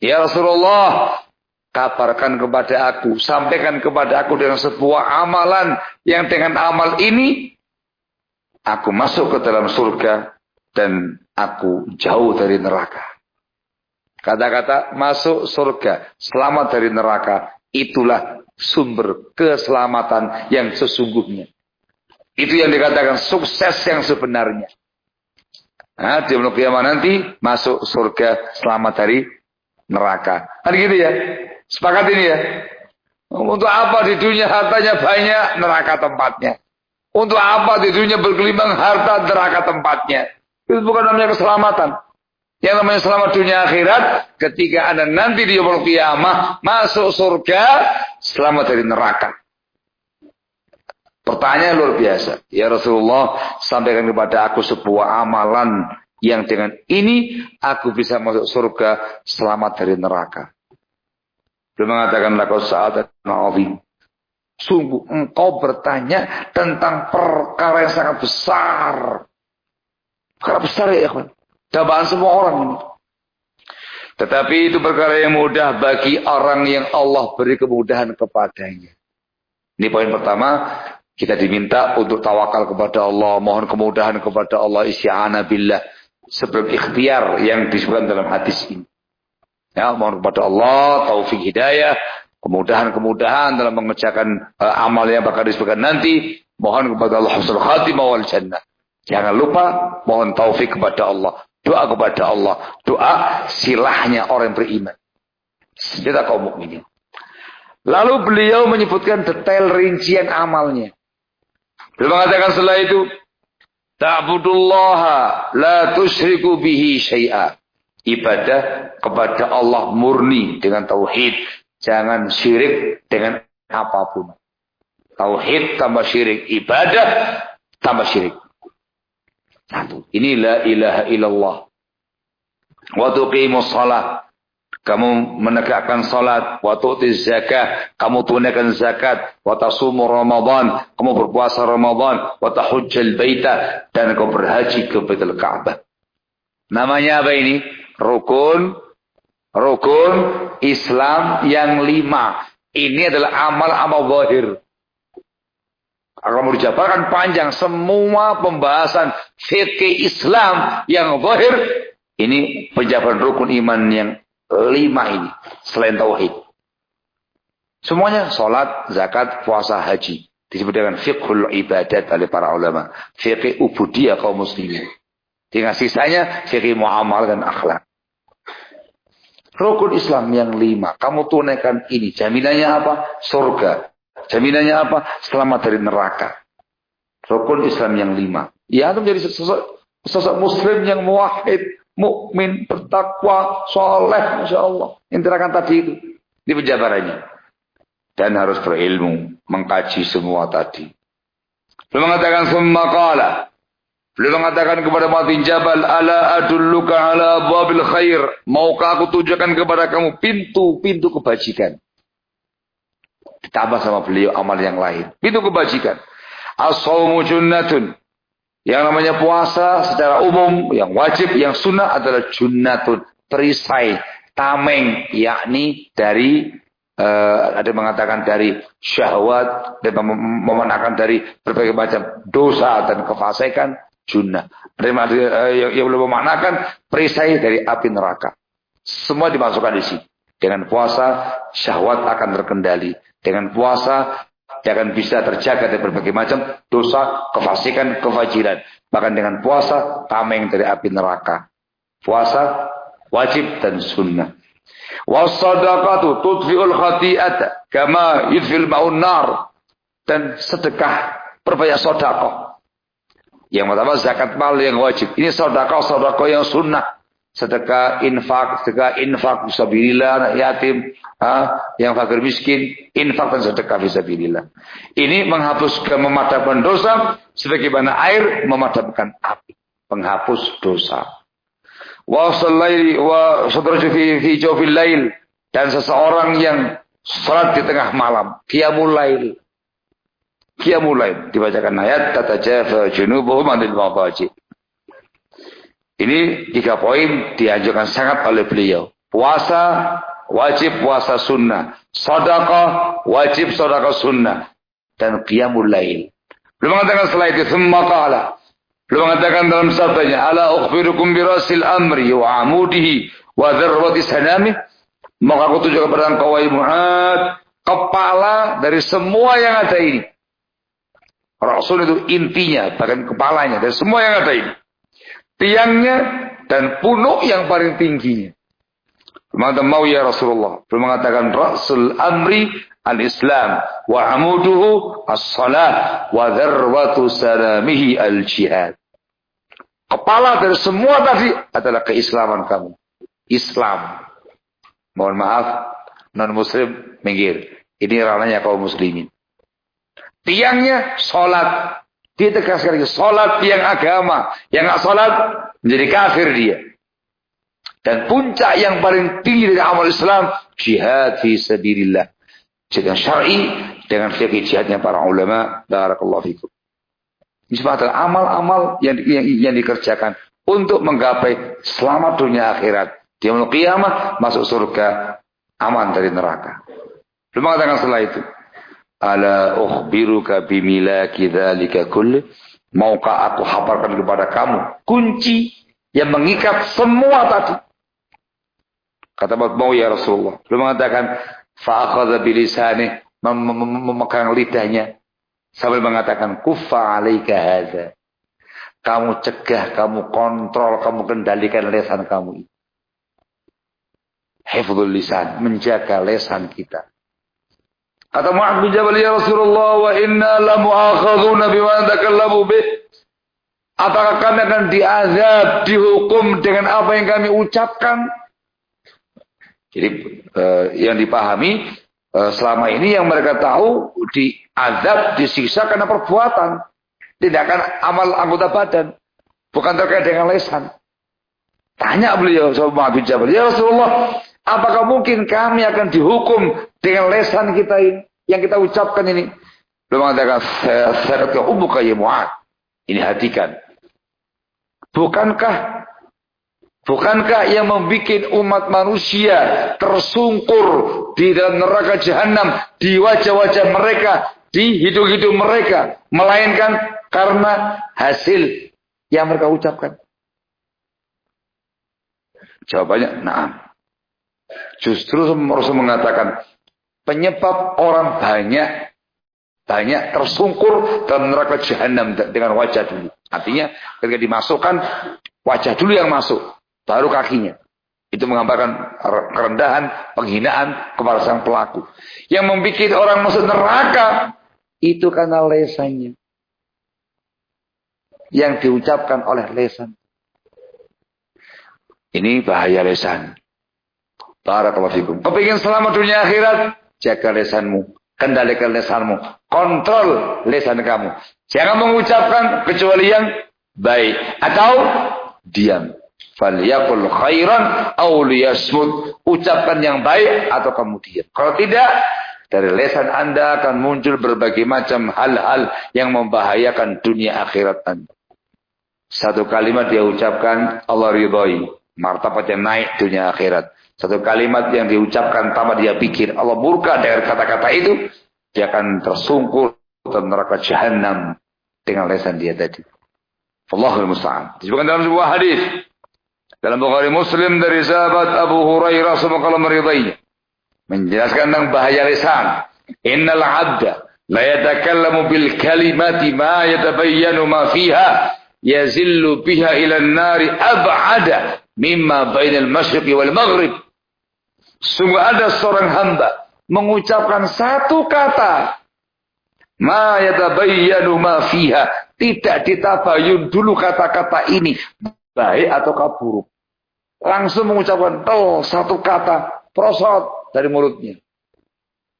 Ya Rasulullah, kabarkan kepada aku, sampaikan kepada aku dengan sebuah amalan yang dengan amal ini aku masuk ke dalam surga dan aku jauh dari neraka. Kata-kata masuk surga, selamat dari neraka, itulah sumber keselamatan yang sesungguhnya. Itu yang dikatakan sukses yang sebenarnya. Nah, di kiamat nanti masuk surga selamat dari neraka. Kan gitu ya? Sepakat ini ya? Untuk apa di dunia hartanya banyak, neraka tempatnya. Untuk apa di dunia berkelimbang harta, neraka tempatnya. Itu bukan namanya keselamatan. Yang namanya selamat dunia akhirat, ketika Anda nanti di Yomul Qiyamah, masuk surga, selamat dari neraka. Pertanyaan luar biasa. Ya Rasulullah, sampaikan kepada aku sebuah amalan yang dengan ini aku bisa masuk surga selamat dari neraka. Dia mengatakan lakau saat ma'afim. Sungguh engkau bertanya tentang perkara yang sangat besar. Perkara besar ya ikhwan. Dabaan semua orang ini. Tetapi itu perkara yang mudah bagi orang yang Allah beri kemudahan kepadanya. Ini poin pertama. Kita diminta untuk tawakal kepada Allah. Mohon kemudahan kepada Allah. Isya'ana billah. Sebelum ikhtiar yang disebutkan dalam hadis ini. Ya, mohon kepada Allah. Taufik hidayah. Kemudahan-kemudahan dalam mengerjakan uh, amal yang bakal disebutkan nanti. Mohon kepada Allah. Husnul khatimah wal jannah. Jangan lupa mohon taufik kepada Allah. Doa kepada Allah. Doa silahnya orang beriman. Senjata kaum mukminin. Lalu beliau menyebutkan detail rincian amalnya. Beliau mengatakan setelah itu, Ta'budullaha la tusyriku bihi syai'a. Ibadah kepada Allah murni dengan tauhid. Jangan syirik dengan apa pun. Tauhid tambah syirik. Ibadah tambah syirik. Satu. Ini la ilaha illallah. Wa tuqimus salat. Kamu menegakkan salat, wa tu'tiz zakah, kamu tunaikan zakat, wa tasumu Ramadan, kamu berpuasa Ramadan, wa tahujjal baita dan kamu berhaji ke Baitul Ka'bah. Namanya apa ini? Rukun rukun Islam yang lima. Ini adalah amal-amal zahir. Akan dijabarkan panjang semua pembahasan fikih Islam yang zahir ini penjabaran rukun iman yang lima ini selain tauhid. Semuanya salat, zakat, puasa, haji disebut dengan fiqhul ibadat oleh para ulama. Fikih ubudiyah kaum muslimin. Dengan sisanya fikih muamal dan akhlak. Rukun Islam yang lima. Kamu tunaikan ini. Jaminannya apa? Surga. Jaminannya apa? Selamat dari neraka. Rukun Islam yang lima. Ya, itu menjadi sosok, sosok muslim yang muwahid, mukmin, bertakwa, soleh, Masya Allah. Yang terakan tadi itu. Di penjabarannya. Dan harus berilmu. Mengkaji semua tadi. Belum mengatakan semua kala. Belum mengatakan kepada Mu'adh Jabal, Ala adulluka ala babil khair. Maukah aku tunjukkan kepada kamu pintu-pintu kebajikan. Ditambah sama beliau amal yang lain. Pintu kebajikan. As-sawmu junnatun. Yang namanya puasa secara umum, yang wajib, yang sunnah adalah junnatun. Perisai, tameng, yakni dari uh, ada mengatakan dari syahwat dan memenangkan dari berbagai macam dosa dan kefasikan junnah. Ada yang, yang belum memaknakan perisai dari api neraka. Semua dimasukkan di sini. Dengan puasa syahwat akan terkendali. Dengan puasa dia akan bisa terjaga dari berbagai macam dosa, kefasikan, kefajiran. Bahkan dengan puasa tameng dari api neraka. Puasa wajib dan sunnah. Wasadaqatu tudfi'ul khati'ata kama yudfil ma'un nar. Dan sedekah, perbanyak sodakoh. Yang pertama zakat mal yang wajib. Ini sodakoh-sodakoh yang sunnah. Sedekah infak, sedekah infak fisabilillah yatim, ha, yang fakir miskin, infak dan sedekah fisabilillah. Ini menghapuskan memadamkan dosa sebagaimana air memadamkan api, penghapus dosa wa sallaili wa sadraju fi fi lail dan seseorang yang salat di tengah malam qiyamul lail qiyamul lail dibacakan ayat tatajafa junubuhum anil mabaji ini tiga poin dianjurkan sangat oleh beliau. Puasa wajib puasa sunnah. Sedekah wajib sedekah sunnah. Dan qiyamul lail. Belum mengatakan setelah itu semua qala. Beliau mengatakan dalam sabdanya, "Ala ukhbirukum birasil amri wa amudihi wa dzarwati sanami?" Maka aku tunjukkan kepada engkau wahai Muhammad, kepala dari semua yang ada ini. Rasul itu intinya, bahkan kepalanya dari semua yang ada ini. Tiangnya dan punuk yang paling tingginya. Maka mau ya Rasulullah. Belum mengatakan Rasul Amri al-Islam wa amuduhu as-salah wa dharwatu salamihi al-jihad. Kepala dari semua tadi adalah keislaman kamu. Islam. Mohon maaf, non-muslim minggir. Ini ranahnya kaum muslimin. Tiangnya sholat. Dia tegaskan lagi, sholat tiang agama. Yang nggak sholat, menjadi kafir dia. Dan puncak yang paling tinggi dari amal Islam, jihad fi sabilillah. Yang syar'i dengan fikih jihadnya para ulama. Barakallahu fikum. Ini amal-amal yang, yang, yang dikerjakan untuk menggapai selamat dunia akhirat. Dia mau kiamat masuk surga aman dari neraka. Belum mengatakan setelah itu. Ala ukhbiruka bimilaki dzalika kulli. Maukah aku habarkan kepada kamu kunci yang mengikat semua tadi. Kata mau ya Rasulullah. Belum mengatakan fa'akhadha bilisani memegang lidahnya Sambil mengatakan kufa alaika hadza. Kamu cegah, kamu kontrol, kamu kendalikan lesan kamu. Hifdzul lisan, menjaga lesan kita. Kata Mu'ad bin Jabal ya Rasulullah wa inna la mu'akhadzuna bima takallamu bih. Apakah kami akan diazab, dihukum dengan apa yang kami ucapkan? Jadi eh, yang dipahami Eh, selama ini yang mereka tahu diadab, disiksa karena perbuatan. Tidak akan amal anggota badan. Bukan terkait dengan lesan. Tanya beliau sama bin Jabal. Ya Rasulullah, apakah mungkin kami akan dihukum dengan lesan kita ini? Yang kita ucapkan ini. Beliau mengatakan, saya umuka ya. Ini hatikan. Bukankah Bukankah yang membuat umat manusia tersungkur di dalam neraka jahanam di wajah-wajah mereka, di hidung-hidung mereka, melainkan karena hasil yang mereka ucapkan? Jawabannya, nah. Justru Rasul mengatakan penyebab orang banyak banyak tersungkur dalam neraka jahanam dengan wajah dulu. Artinya ketika dimasukkan wajah dulu yang masuk baru kakinya. Itu menggambarkan kerendahan, penghinaan kepada sang pelaku. Yang membuat orang masuk neraka itu karena lesannya. Yang diucapkan oleh lesan. Ini bahaya lesan. Barakallahu fikum. Kepingin selamat dunia akhirat, jaga lesanmu. Kendalikan lesanmu. Kontrol lesan kamu. Jangan mengucapkan kecuali yang baik. Atau diam. Falyakul khairan aw liyasmut. Ucapkan yang baik atau kamu diam. Kalau tidak, dari lesan Anda akan muncul berbagai macam hal-hal yang membahayakan dunia akhirat Anda. Satu kalimat dia ucapkan Allah ridhoi. Martabatnya naik dunia akhirat. Satu kalimat yang diucapkan tanpa dia pikir Allah murka dengan kata-kata itu. Dia akan tersungkur ke neraka jahanam dengan lesan dia tadi. Allahul Musta'an. Disebutkan dalam sebuah hadis dalam Bukhari Muslim dari sahabat Abu Hurairah semoga meridainya. Menjelaskan tentang bahaya lisan. Innal abda la yatakallamu bil kalimati ma yatabayyanu ma fiha yazillu biha ila an-nari ab'ada mimma bainal masyriqi wal maghrib. Sungguh ada seorang hamba mengucapkan satu kata ma yatabayyanu ma fiha tidak ditabayun dulu kata-kata ini baik atau buruk langsung mengucapkan oh satu kata prosot dari mulutnya.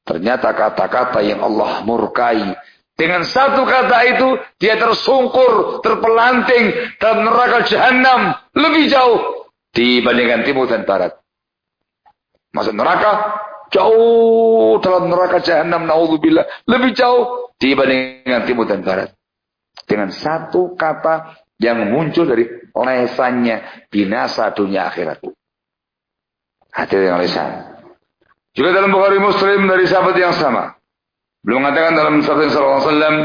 Ternyata kata-kata yang Allah murkai. Dengan satu kata itu dia tersungkur, terpelanting dalam neraka jahanam lebih jauh dibandingkan timur dan barat. Masuk neraka jauh dalam neraka jahanam naudzubillah lebih jauh dibandingkan timur dan barat. Dengan satu kata yang muncul dari lesannya binasa dunia akhirat. Hati dengan lesan. Juga dalam Bukhari Muslim dari sahabat yang sama. Belum mengatakan dalam sallallahu alaihi wasallam,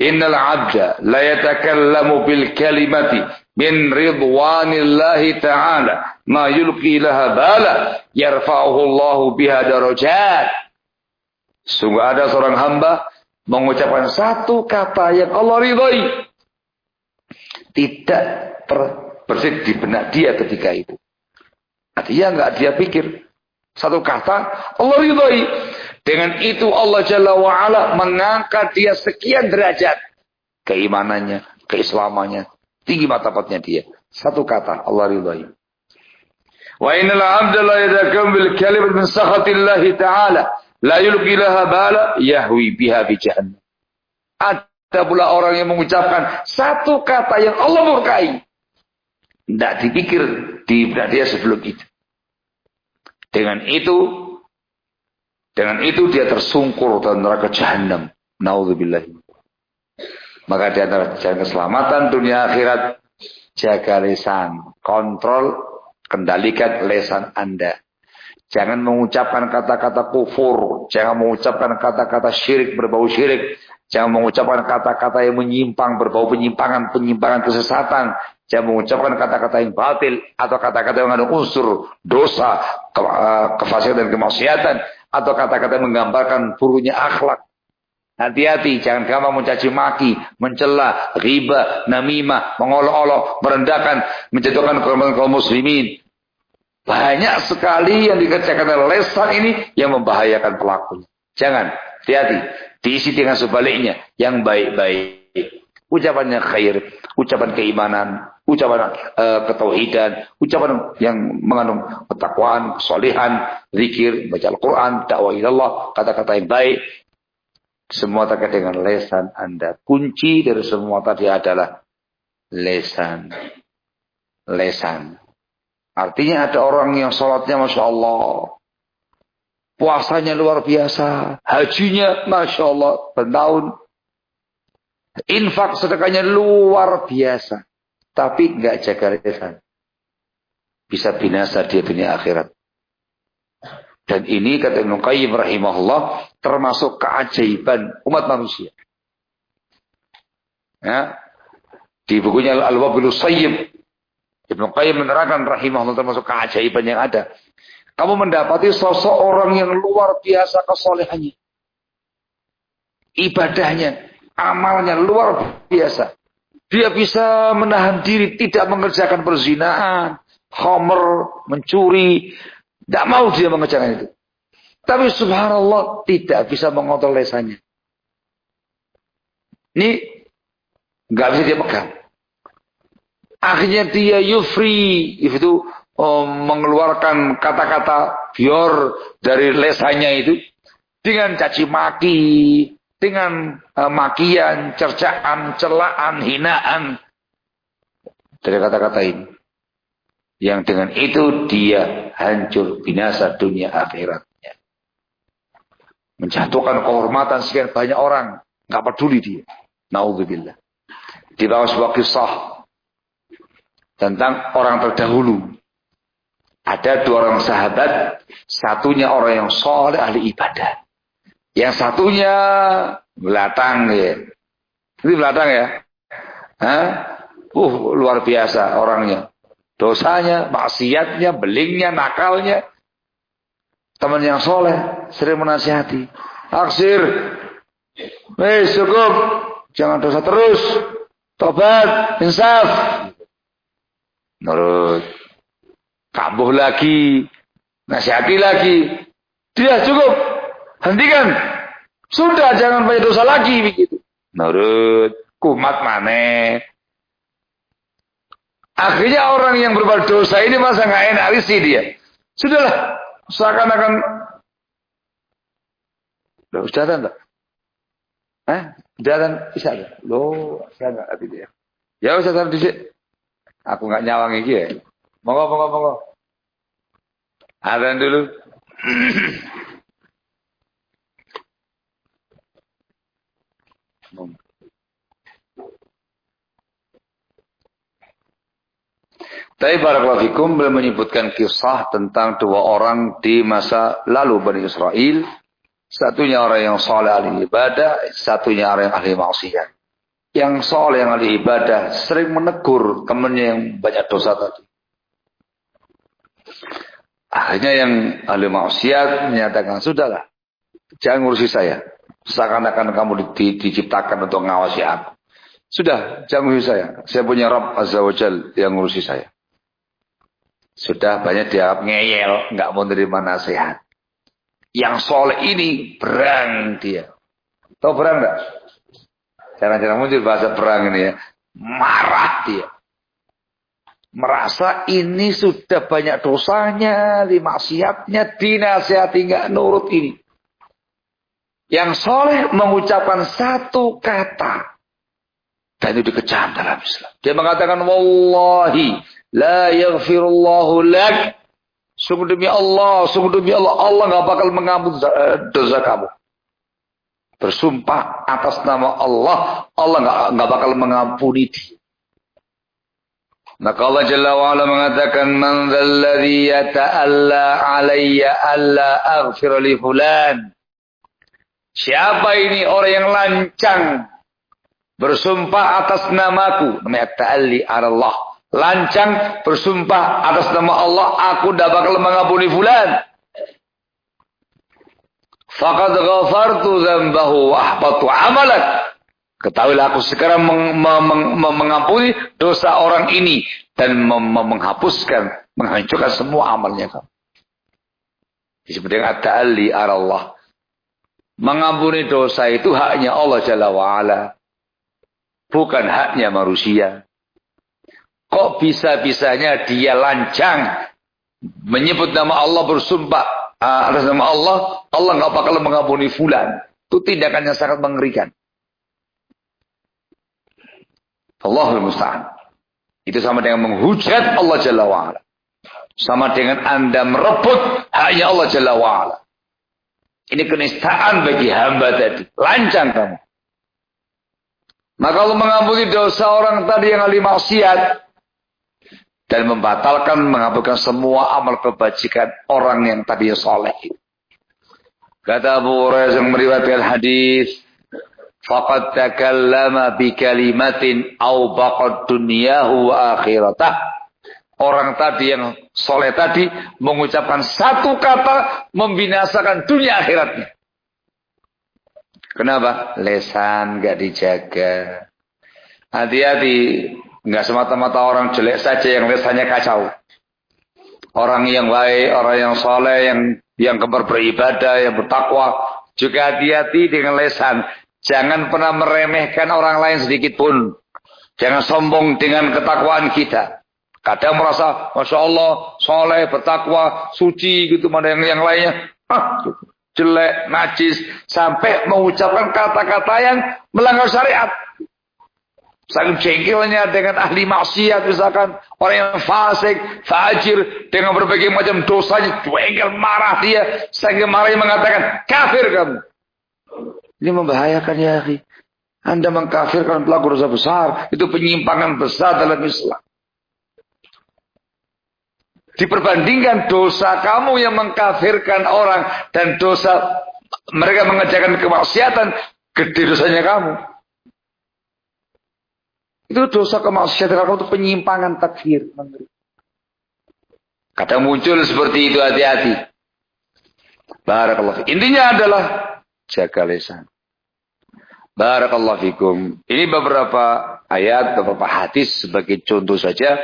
"Innal 'abda la yatakallamu bil kalimati min ridwanillahi ta'ala ma yulqi laha bala yarfa'uhu Allahu biha darajat." Sungguh ada seorang hamba mengucapkan satu kata yang Allah ridhoi. Tidak bersit di benak dia ketika itu. Dia nggak dia pikir. Satu kata, Allah ridhoi. Dengan itu Allah Jalla wa'ala mengangkat dia sekian derajat. Keimanannya, keislamannya, tinggi martabatnya dia. Satu kata, Allah ridhoi. Wa innal abda la yadakam bil kalimat min sakhatillahi ta'ala. La yulqi laha bala yahwi biha bi jahannam. Ada pula orang yang mengucapkan satu kata yang Allah murkai. Tidak dipikir di dia sebelum itu. Dengan itu, dengan itu dia tersungkur dalam neraka jahanam. Naudzubillah. Maka di antara jalan keselamatan dunia akhirat, jaga lesan, kontrol, kendalikan lesan Anda. Jangan mengucapkan kata-kata kufur, jangan mengucapkan kata-kata syirik berbau syirik, jangan mengucapkan kata-kata yang menyimpang berbau penyimpangan, penyimpangan kesesatan, Jangan mengucapkan kata-kata yang batil atau kata-kata yang mengandung unsur dosa, ke, kefasikan dan kemaksiatan atau kata-kata yang menggambarkan buruknya akhlak. Hati-hati, jangan kamu mencaci maki, mencela, riba, namimah, mengolok-olok, merendahkan, menjatuhkan korban kaum muslimin. Banyak sekali yang dikerjakan oleh lesan ini yang membahayakan pelakunya. Jangan, hati-hati. Diisi dengan sebaliknya, yang baik-baik. Ucapannya khair, ucapan keimanan, ucapan uh, ketauhidan, ucapan yang mengandung ketakwaan, kesolehan, zikir, baca Al-Quran, dakwah ilallah, kata-kata yang baik. Semua terkait dengan lesan Anda. Kunci dari semua tadi adalah lesan. Lesan. Artinya ada orang yang sholatnya Masya Allah. Puasanya luar biasa. Hajinya Masya Allah. Bertahun. Infak sedekahnya luar biasa tapi nggak jaga lisan. Bisa binasa dia dunia akhirat. Dan ini kata Ibnu Qayyim rahimahullah termasuk keajaiban umat manusia. Ya. Di bukunya Al-Wabilu Sayyib Ibnu Qayyim menerangkan rahimahullah termasuk keajaiban yang ada. Kamu mendapati sosok orang yang luar biasa kesolehannya. Ibadahnya, amalnya luar biasa. Dia bisa menahan diri tidak mengerjakan perzinahan, homer, mencuri. Tidak mau dia mengerjakan itu. Tapi subhanallah tidak bisa mengontrol lesanya. Ini nggak bisa dia pegang. Akhirnya dia yufri itu oh, mengeluarkan kata-kata bior dari lesanya itu dengan caci maki, dengan uh, makian, cercaan, celaan, hinaan dari kata-kata ini. Yang dengan itu dia hancur binasa dunia akhiratnya. Menjatuhkan kehormatan sekian banyak orang. nggak peduli dia. Naudzubillah. Di bawah sebuah kisah tentang orang terdahulu. Ada dua orang sahabat, satunya orang yang soleh ahli ibadah. Yang satunya belakang ya. Ini belakang ya. Hah? Uh, luar biasa orangnya. Dosanya, maksiatnya, belingnya, nakalnya. Teman yang soleh sering menasihati. Aksir. Eh, cukup. Jangan dosa terus. Tobat, insaf. Menurut. Kambuh lagi. Nasihati lagi. Dia cukup. Hentikan. Sudah jangan banyak dosa lagi begitu. Menurut. Kumat mana? Akhirnya orang yang berbuat dosa ini masa nggak enak risi dia. Sudahlah. Seakan-akan. Loh, sudah enggak? Eh? Ada? Bisa ada? Loh, saya enggak hati dia. Ya usah taruh Aku nggak nyawang ini ya. Monggo, monggo, monggo. Ada dulu. *clears throat* Tapi barakallahu fikum beliau menyebutkan kisah tentang dua orang di masa lalu Bani Israel. Satunya orang yang soleh ahli ibadah, satunya orang yang ahli maksiat. Yang soleh yang ahli ibadah sering menegur temannya yang banyak dosa tadi. Akhirnya yang ahli maksiat menyatakan, sudahlah, jangan ngurusi saya. Seakan-akan kamu di, diciptakan untuk ngawasi aku. Sudah, jangan ngurusi saya. Saya punya Rabb Azza wa Jal yang ngurusi saya. Sudah banyak dia ngeyel, nggak mau nerima nasihat. Yang soleh ini berang dia. Tahu berang nggak? Jarang-jarang muncul bahasa perang ini ya. Marah dia. Merasa ini sudah banyak dosanya, maksiatnya, dinasihati nggak nurut ini. Yang soleh mengucapkan satu kata. Dan itu dikecam dalam Islam. Dia mengatakan, Wallahi, La yaghfirullahu lak. Sungguh demi Allah, sungguh demi Allah, Allah nggak bakal mengampuni eh, dosa kamu. Bersumpah atas nama Allah, Allah nggak bakal mengampuni dia. Maka Allah Jalla wa'ala mengatakan, Man dzalladzi yata'alla alayya alla aghfir li fulan. Siapa ini orang yang lancang bersumpah atas namaku, namanya ta'alli Allah lancang bersumpah atas nama Allah aku tidak bakal mengampuni fulan. Faqad ghafartu dzambahu wa ahbatu ketahuilah aku sekarang meng, meng, meng, mengampuni dosa orang ini dan menghapuskan menghancurkan semua amalnya kamu. Disebut dengan at-ta'alli Allah mengampuni dosa itu haknya Allah Jalla wa'ala. Bukan haknya manusia Kok bisa-bisanya dia lancang menyebut nama Allah bersumpah ah, atas nama Allah, Allah nggak bakal mengampuni fulan. Itu tindakan yang sangat mengerikan. Allahul Musta'an. Itu sama dengan menghujat Allah Jalla wa'ala. Sama dengan anda merebut hanya Allah Jalla wa'ala. Ini kenistaan bagi hamba tadi. Lancang kamu. Maka Allah mengampuni dosa orang tadi yang ahli maksiat dan membatalkan menghapuskan semua amal kebajikan orang yang tadi soleh. Kata Abu Hurairah yang meriwayatkan hadis, faqad takallama bi kalimatin au baqad dunyahu wa akhiratah. Orang tadi yang soleh tadi mengucapkan satu kata membinasakan dunia akhiratnya. Kenapa? Lesan gak dijaga. Hati-hati Enggak semata-mata orang jelek saja yang lesannya kacau. orang yang baik, orang yang soleh, yang yang kembar beribadah, yang bertakwa. Juga hati-hati dengan lesan. Jangan pernah meremehkan orang lain sedikit pun. Jangan sombong dengan ketakwaan kita. Kadang merasa, Masya Allah, soleh, bertakwa, suci gitu. Mana yang, yang lainnya, Hah, jelek, najis. Sampai mengucapkan kata-kata yang melanggar syariat. Saking jengkelnya dengan ahli maksiat misalkan. Orang yang fasik, fajir. Dengan berbagai macam dosanya. Jengkel, marah dia. Saking marahnya mengatakan, kafir kamu. Ini membahayakan ya akhi. Anda mengkafirkan pelaku dosa besar. Itu penyimpangan besar dalam Islam. Diperbandingkan dosa kamu yang mengkafirkan orang. Dan dosa mereka mengerjakan kemaksiatan. Gede dosanya kamu. Itu dosa kemaksiatan kamu itu penyimpangan takfir. Kadang muncul seperti itu hati-hati. Barakallah. Intinya adalah jaga lesan. Barakallah fikum. Ini beberapa ayat, beberapa hadis sebagai contoh saja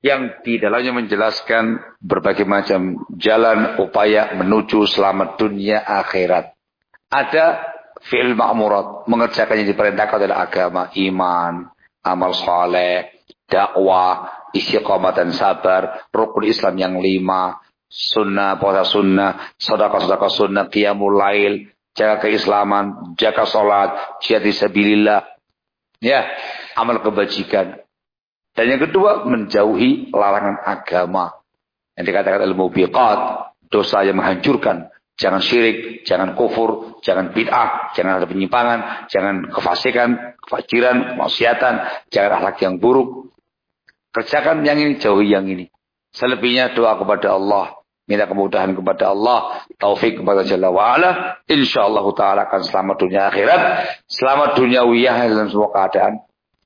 yang di dalamnya menjelaskan berbagai macam jalan upaya menuju selamat dunia akhirat. Ada fi'il ma'murat, mengerjakan yang diperintahkan oleh agama, iman, amal soleh, dakwah, istiqomah dan sabar, rukun Islam yang lima, sunnah, puasa sunnah, sedekah-sedekah sunnah, qiyamul lail, jaga keislaman, jaga sholat, jihad sabilillah. Ya, amal kebajikan. Dan yang kedua, menjauhi larangan agama. Yang dikatakan ilmu biqat, dosa yang menghancurkan. Jangan syirik, jangan kufur, jangan bid'ah, jangan ada penyimpangan, jangan kefasikan, kefajiran, kemaksiatan, jangan akhlak yang buruk. Kerjakan yang ini, jauhi yang ini. Selebihnya doa kepada Allah. Minta kemudahan kepada Allah. Taufik kepada Jalla wa'ala. InsyaAllah ta'ala akan selamat dunia akhirat. Selamat dunia wiyah dalam semua keadaan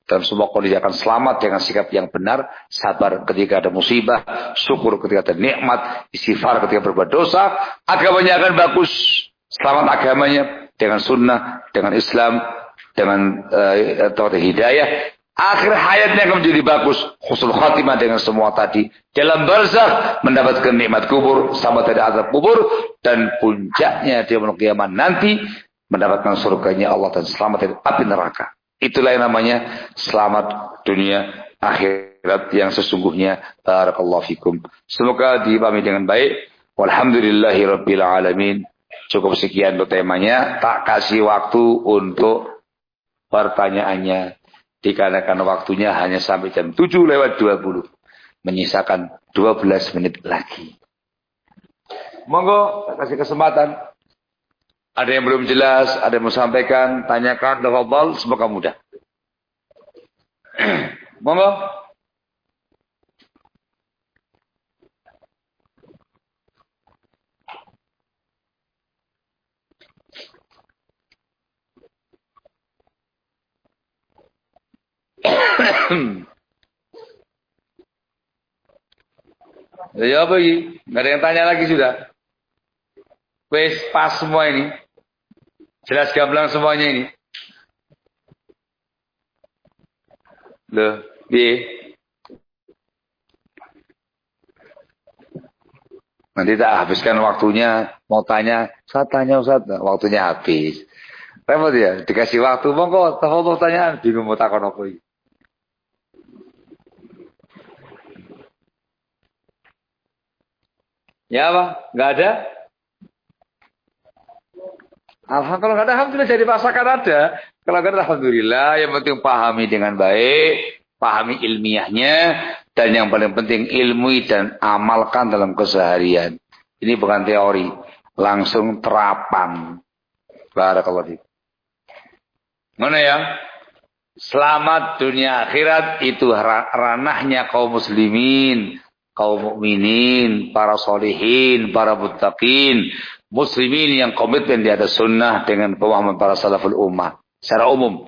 dalam semua kondisi akan selamat dengan sikap yang benar, sabar ketika ada musibah, syukur ketika ada nikmat, istighfar ketika berbuat dosa, agamanya akan bagus. Selamat agamanya dengan sunnah, dengan Islam, dengan uh, hidayah. Akhir hayatnya akan menjadi bagus. Khusul khatimah dengan semua tadi. Dalam barzah mendapatkan nikmat kubur, sama dari azab kubur. Dan puncaknya dia kiamat nanti mendapatkan surganya Allah dan selamat dari api neraka. Itulah yang namanya selamat dunia akhirat yang sesungguhnya. Barakallahu fikum. Semoga dipahami dengan baik. Walhamdulillahi. Cukup sekian untuk temanya. Tak kasih waktu untuk pertanyaannya. Dikarenakan waktunya hanya sampai jam 7 lewat 20. Menyisakan 12 menit lagi. Monggo, kasih kesempatan. Ada yang belum jelas, ada yang mau sampaikan, tanyakan, tafadhol, semoga mudah. *clears throat* Monggo. *clears throat* ya apa ini? Nggak ada yang tanya lagi sudah. Wes pas semua ini. Jelas gamblang semuanya ini. Loh, bi. Nanti tak habiskan waktunya, mau tanya, saya tanya Ustaz, waktunya habis. Repot ya, dikasih waktu, monggo, tahu tanya, bingung mau takon apa ini. Ya apa? Enggak ada? Alhamdulillah, kalau nggak ada alhamdulillah jadi pasakan ada. Kalau nggak ada alhamdulillah, yang penting pahami dengan baik, pahami ilmiahnya, dan yang paling penting ilmu dan amalkan dalam keseharian. Ini bukan teori, langsung terapan. Barakallahu fiik. Mana ya? Selamat dunia akhirat itu ranahnya kaum muslimin, kaum mukminin, para solihin, para muttaqin, muslimin yang komitmen di atas sunnah dengan pemahaman para salaful ummah secara umum.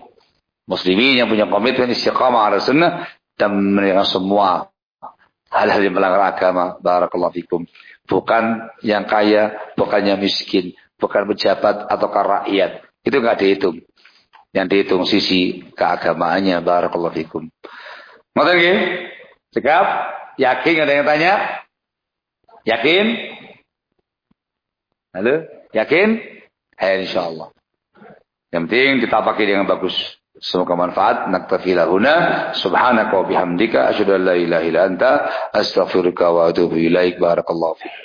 Muslimin yang punya komitmen istiqamah ala sunnah dan meninggalkan semua hal-hal yang melanggar agama. Barakallahu fikum. Bukan yang kaya, bukan yang miskin, bukan pejabat atau rakyat. Itu nggak dihitung. Yang dihitung sisi keagamaannya. Barakallahu fikum. Ngoten nggih? Sikap? Yakin ada yang tanya? Yakin? Halo? Yakin? Hai insyaallah. Yang penting kita pakai dengan bagus. Semoga manfaat. Naktafi lahuna. Subhanaka wa bihamdika. Asyadu an la ilaha illa anta. Astaghfirullah wa atubu ilaik. Barakallahu fiqh.